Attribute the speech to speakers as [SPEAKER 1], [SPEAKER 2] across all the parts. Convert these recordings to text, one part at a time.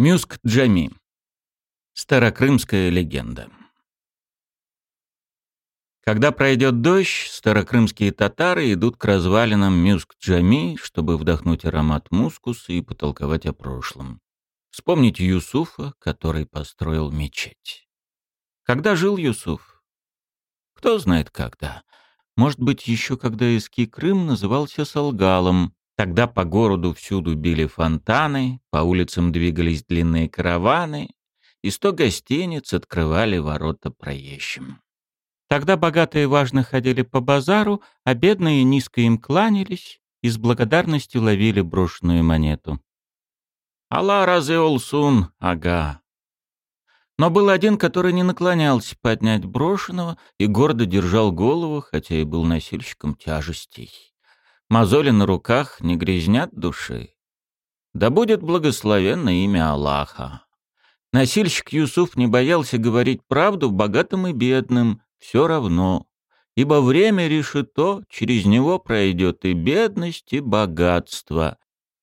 [SPEAKER 1] Мюск Джами. Старокрымская легенда. Когда пройдет дождь, старокрымские татары идут к развалинам Мюск-Джами, чтобы вдохнуть аромат мускуса и потолковать о прошлом. Вспомнить Юсуфа, который построил мечеть. Когда жил Юсуф? Кто знает когда. Может быть, еще когда Иски Крым назывался Салгалом, Тогда по городу всюду били фонтаны, по улицам двигались длинные караваны, и сто гостиниц открывали ворота проезжим. Тогда богатые важно ходили по базару, а бедные низко им кланялись и с благодарностью ловили брошенную монету. «Алла разве олсун, ага». Но был один, который не наклонялся поднять брошенного и гордо держал голову, хотя и был носильщиком тяжестей. Мозоли на руках не грязнят души. Да будет благословенно имя Аллаха. Насильщик Юсуф не боялся говорить правду богатым и бедным, все равно. Ибо время решето, через него пройдет и бедность, и богатство.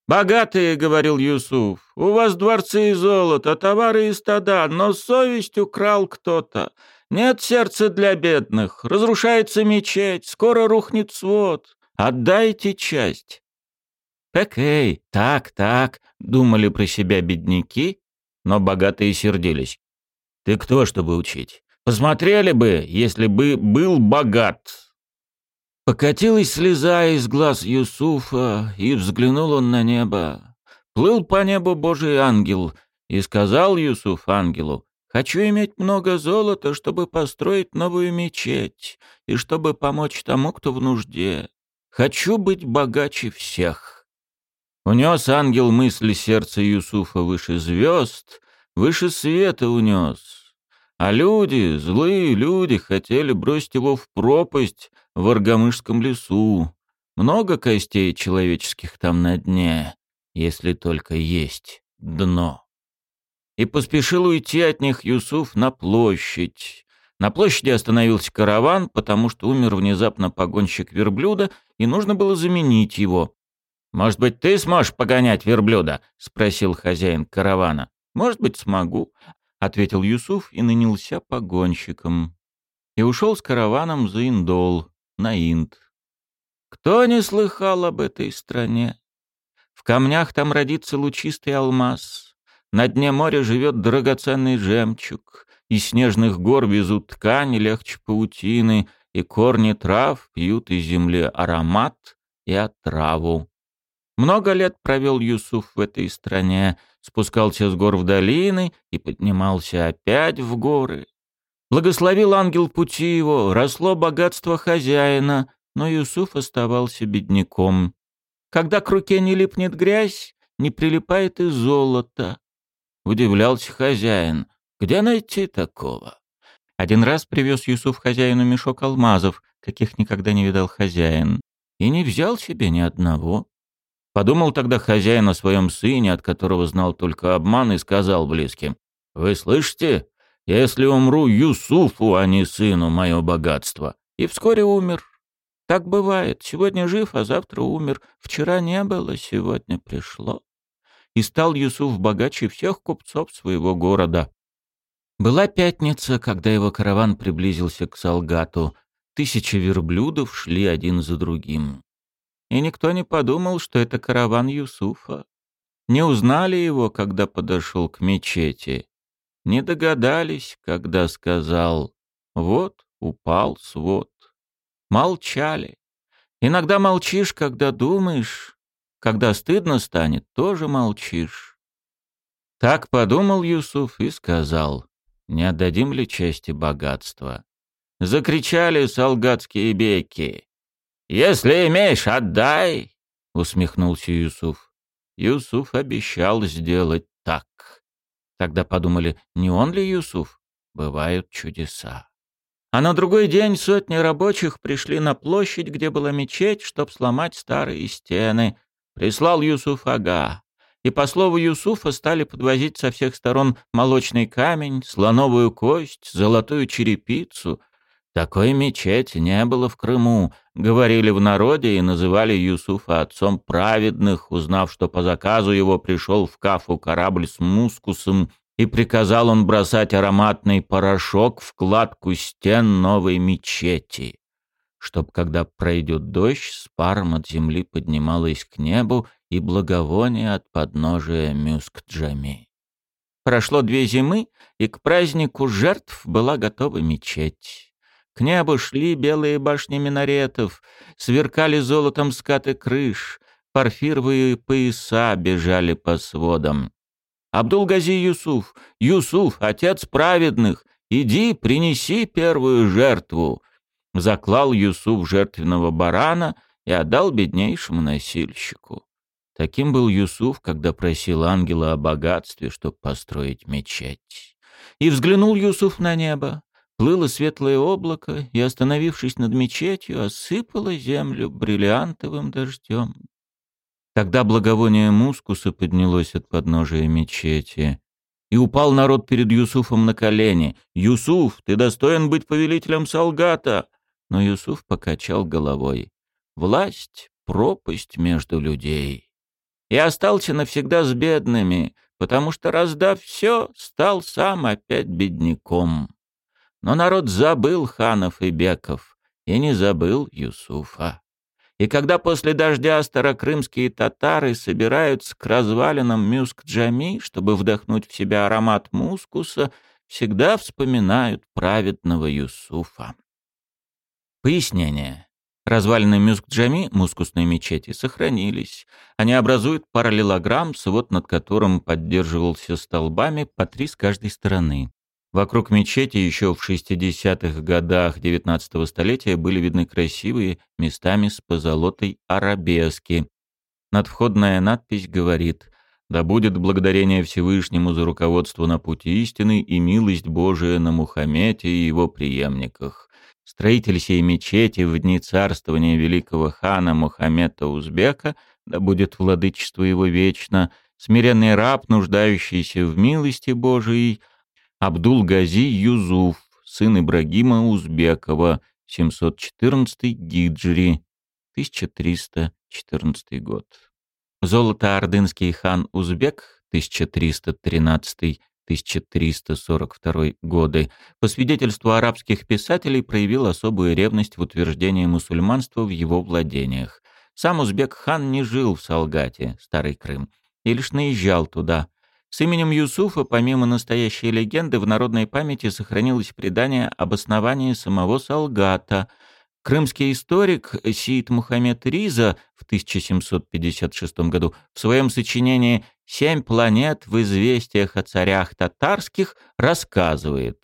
[SPEAKER 1] «Богатые, — говорил Юсуф, — у вас дворцы и золото, товары и стада, но совесть украл кто-то. Нет сердца для бедных, разрушается мечеть, скоро рухнет свод. Отдайте часть. «Окей, так, так», — думали про себя бедняки, но богатые сердились. «Ты кто, чтобы учить? Посмотрели бы, если бы был богат». Покатилась слеза из глаз Юсуфа, и взглянул он на небо. Плыл по небу Божий ангел, и сказал Юсуф ангелу, «Хочу иметь много золота, чтобы построить новую мечеть, и чтобы помочь тому, кто в нужде. Хочу быть богаче всех. Унес ангел мысли сердца Юсуфа выше звезд, выше света унес. А люди, злые люди, хотели бросить его в пропасть в Аргамышском лесу. Много костей человеческих там на дне, если только есть дно. И поспешил уйти от них Юсуф на площадь. На площади остановился караван, потому что умер внезапно погонщик верблюда, и нужно было заменить его. «Может быть, ты сможешь погонять верблюда?» — спросил хозяин каравана. «Может быть, смогу», — ответил Юсуф и нанялся погонщиком. И ушел с караваном за Индол, на Инд. Кто не слыхал об этой стране? В камнях там родится лучистый алмаз. На дне моря живет драгоценный жемчуг. Из снежных гор везут ткани легче паутины, и корни трав пьют из земли аромат и отраву. Много лет провел Юсуф в этой стране, спускался с гор в долины и поднимался опять в горы. Благословил ангел пути его, росло богатство хозяина, но Юсуф оставался бедняком. Когда к руке не липнет грязь, не прилипает и золото. Удивлялся хозяин. Где найти такого? Один раз привез Юсуф хозяину мешок алмазов, каких никогда не видал хозяин, и не взял себе ни одного. Подумал тогда хозяин о своем сыне, от которого знал только обман, и сказал близким, «Вы слышите? Если умру Юсуфу, а не сыну, мое богатство». И вскоре умер. Так бывает. Сегодня жив, а завтра умер. Вчера не было, сегодня пришло. И стал Юсуф богаче всех купцов своего города. Была пятница, когда его караван приблизился к Салгату. Тысячи верблюдов шли один за другим. И никто не подумал, что это караван Юсуфа. Не узнали его, когда подошел к мечети. Не догадались, когда сказал «Вот, упал свод». Молчали. Иногда молчишь, когда думаешь. Когда стыдно станет, тоже молчишь. Так подумал Юсуф и сказал не отдадим ли чести богатства? Закричали солгатские беки. «Если имеешь, отдай!» — усмехнулся Юсуф. Юсуф обещал сделать так. Тогда подумали, не он ли Юсуф? Бывают чудеса. А на другой день сотни рабочих пришли на площадь, где была мечеть, чтоб сломать старые стены. Прислал Юсуф Ага и, по слову Юсуфа, стали подвозить со всех сторон молочный камень, слоновую кость, золотую черепицу. Такой мечети не было в Крыму, говорили в народе и называли Юсуфа отцом праведных, узнав, что по заказу его пришел в Кафу корабль с мускусом, и приказал он бросать ароматный порошок в кладку стен новой мечети, чтоб, когда пройдет дождь, с паром от земли поднималось к небу и благовоние от подножия Мюск-Джами. Прошло две зимы, и к празднику жертв была готова мечеть. К небу шли белые башни минаретов, сверкали золотом скаты крыш, парфировые пояса бежали по сводам. «Абдул-Гази Юсуф! Юсуф, отец праведных! Иди, принеси первую жертву!» Заклал Юсуф жертвенного барана и отдал беднейшему носильщику. Таким был Юсуф, когда просил ангела о богатстве, чтобы построить мечеть. И взглянул Юсуф на небо. Плыло светлое облако и, остановившись над мечетью, осыпало землю бриллиантовым дождем. Тогда благовоние мускуса поднялось от подножия мечети. И упал народ перед Юсуфом на колени. «Юсуф, ты достоин быть повелителем Салгата!» Но Юсуф покачал головой. «Власть — пропасть между людей. И остался навсегда с бедными, потому что, раздав все, стал сам опять бедняком». Но народ забыл ханов и беков и не забыл Юсуфа. И когда после дождя старокрымские татары собираются к развалинам Мюск-Джами, чтобы вдохнуть в себя аромат мускуса, всегда вспоминают праведного Юсуфа. Пояснение. Развалины Мюск-Джами, мускусной мечети, сохранились. Они образуют параллелограмм, свод над которым поддерживался столбами по три с каждой стороны. Вокруг мечети еще в 60-х годах XIX столетия были видны красивые, местами с позолотой арабески. Надвходная надпись говорит «Да будет благодарение Всевышнему за руководство на пути истины и милость Божия на Мухаммете и его преемниках». Строитель сей мечети в дни царствования великого хана Мухаммета Узбека, да будет владычество его вечно, смиренный раб, нуждающийся в милости Божией – Абдул-Гази Юзуф, сын Ибрагима Узбекова, 714 гиджри, 1314 год. Золото-ордынский хан Узбек, 1313-1342 годы, по свидетельству арабских писателей, проявил особую ревность в утверждении мусульманства в его владениях. Сам Узбек-хан не жил в Салгате, Старый Крым, и лишь наезжал туда, с именем Юсуфа, помимо настоящей легенды, в народной памяти сохранилось предание об основании самого Салгата. Крымский историк Сиид Мухаммед Риза в 1756 году в своем сочинении «Семь планет в известиях о царях татарских» рассказывает.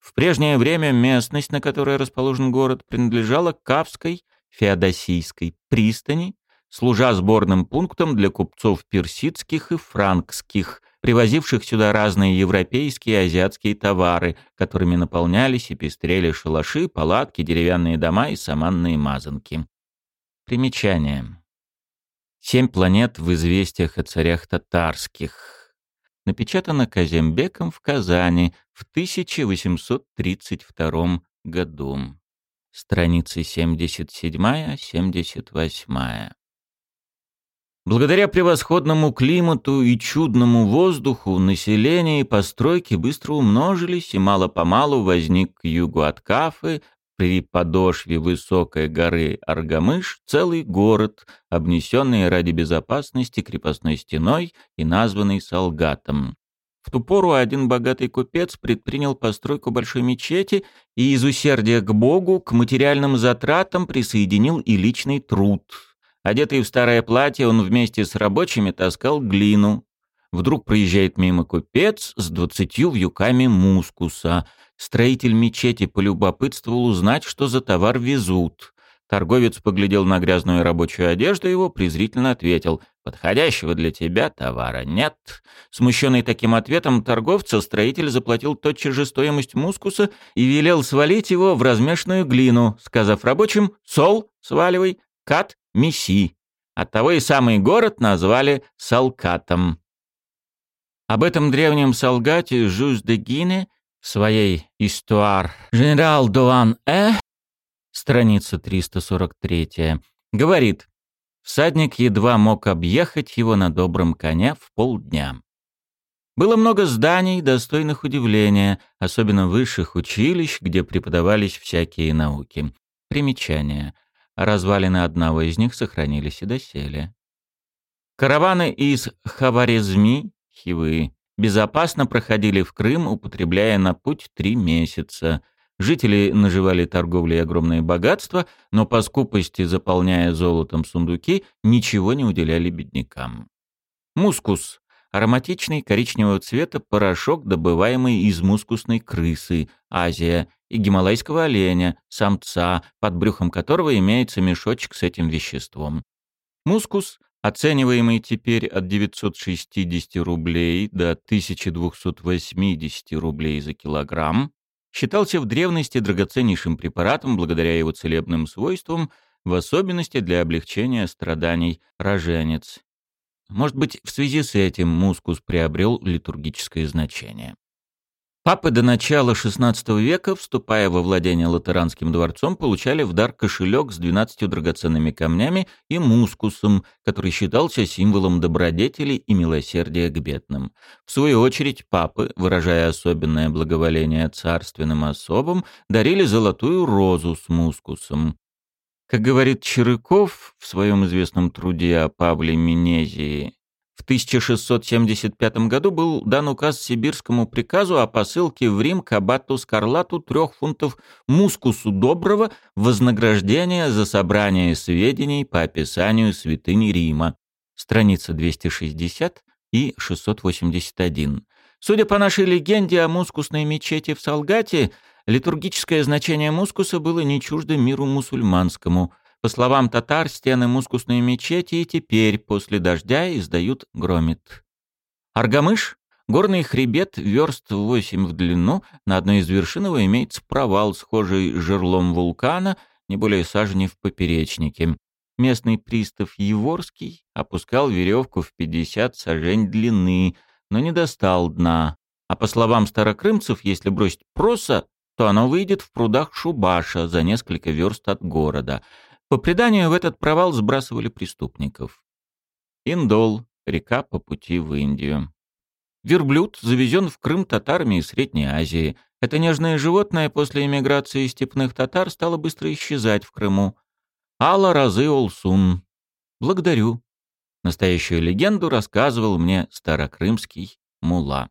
[SPEAKER 1] В прежнее время местность, на которой расположен город, принадлежала Кавской, Феодосийской пристани, служа сборным пунктом для купцов персидских и франкских – привозивших сюда разные европейские и азиатские товары, которыми наполнялись и пестрели шалаши, палатки, деревянные дома и саманные мазанки. Примечание. Семь планет в известиях о царях татарских. Напечатано Казембеком в Казани в 1832 году. Страницы 77-78. Благодаря превосходному климату и чудному воздуху население и постройки быстро умножились, и мало-помалу возник к югу от Кафы, при подошве высокой горы Аргамыш, целый город, обнесенный ради безопасности крепостной стеной и названный Салгатом. В ту пору один богатый купец предпринял постройку большой мечети и из усердия к Богу к материальным затратам присоединил и личный труд – Одетый в старое платье, он вместе с рабочими таскал глину. Вдруг проезжает мимо купец с двадцатью вьюками мускуса. Строитель мечети полюбопытствовал узнать, что за товар везут. Торговец поглядел на грязную рабочую одежду его, презрительно ответил «Подходящего для тебя товара нет». Смущенный таким ответом торговца, строитель заплатил тотчас же стоимость мускуса и велел свалить его в размешанную глину, сказав рабочим «Сол, сваливай, кат, Месси. Оттого и самый город назвали Салкатом. Об этом древнем Салгате Жюз де Гине в своей «Истуар» «Генерал Дуан Э» страница 343, говорит, всадник едва мог объехать его на добром коне в полдня. Было много зданий, достойных удивления, особенно высших училищ, где преподавались всякие науки. Примечание. Развалины одного из них сохранились и доселе. Караваны из Хаварезми, Хивы, безопасно проходили в Крым, употребляя на путь три месяца. Жители наживали торговлей огромные богатства, но по скупости, заполняя золотом сундуки, ничего не уделяли беднякам. Мускус ароматичный коричневого цвета порошок, добываемый из мускусной крысы, Азия, и гималайского оленя, самца, под брюхом которого имеется мешочек с этим веществом. Мускус, оцениваемый теперь от 960 рублей до 1280 рублей за килограмм, считался в древности драгоценнейшим препаратом благодаря его целебным свойствам, в особенности для облегчения страданий роженец. Может быть, в связи с этим мускус приобрел литургическое значение. Папы до начала XVI века, вступая во владение латеранским дворцом, получали в дар кошелек с двенадцатью драгоценными камнями и мускусом, который считался символом добродетели и милосердия к бедным. В свою очередь папы, выражая особенное благоволение царственным особам, дарили золотую розу с мускусом. Как говорит Чирыков в своем известном труде о Павле Минезии, в 1675 году был дан указ сибирскому приказу о посылке в Рим к аббату Скарлату трех фунтов мускусу доброго вознаграждения за собрание сведений по описанию святыни Рима. Страница 260 и 681. Судя по нашей легенде о мускусной мечети в Салгате, Литургическое значение мускуса было не чуждо миру мусульманскому. По словам татар, стены мускусной мечети и теперь после дождя издают громит. Аргамыш — горный хребет, верст 8 в длину, на одной из вершин его имеется провал, схожий с жерлом вулкана, не более сажени в поперечнике. Местный пристав Еворский опускал веревку в 50 сажень длины, но не достал дна. А по словам старокрымцев, если бросить проса, то оно выйдет в прудах Шубаша за несколько верст от города. По преданию, в этот провал сбрасывали преступников. Индол — река по пути в Индию. Верблюд завезен в Крым татарами из Средней Азии. Это нежное животное после эмиграции степных татар стало быстро исчезать в Крыму. Алла Разы Олсун. Благодарю. Настоящую легенду рассказывал мне старокрымский мула.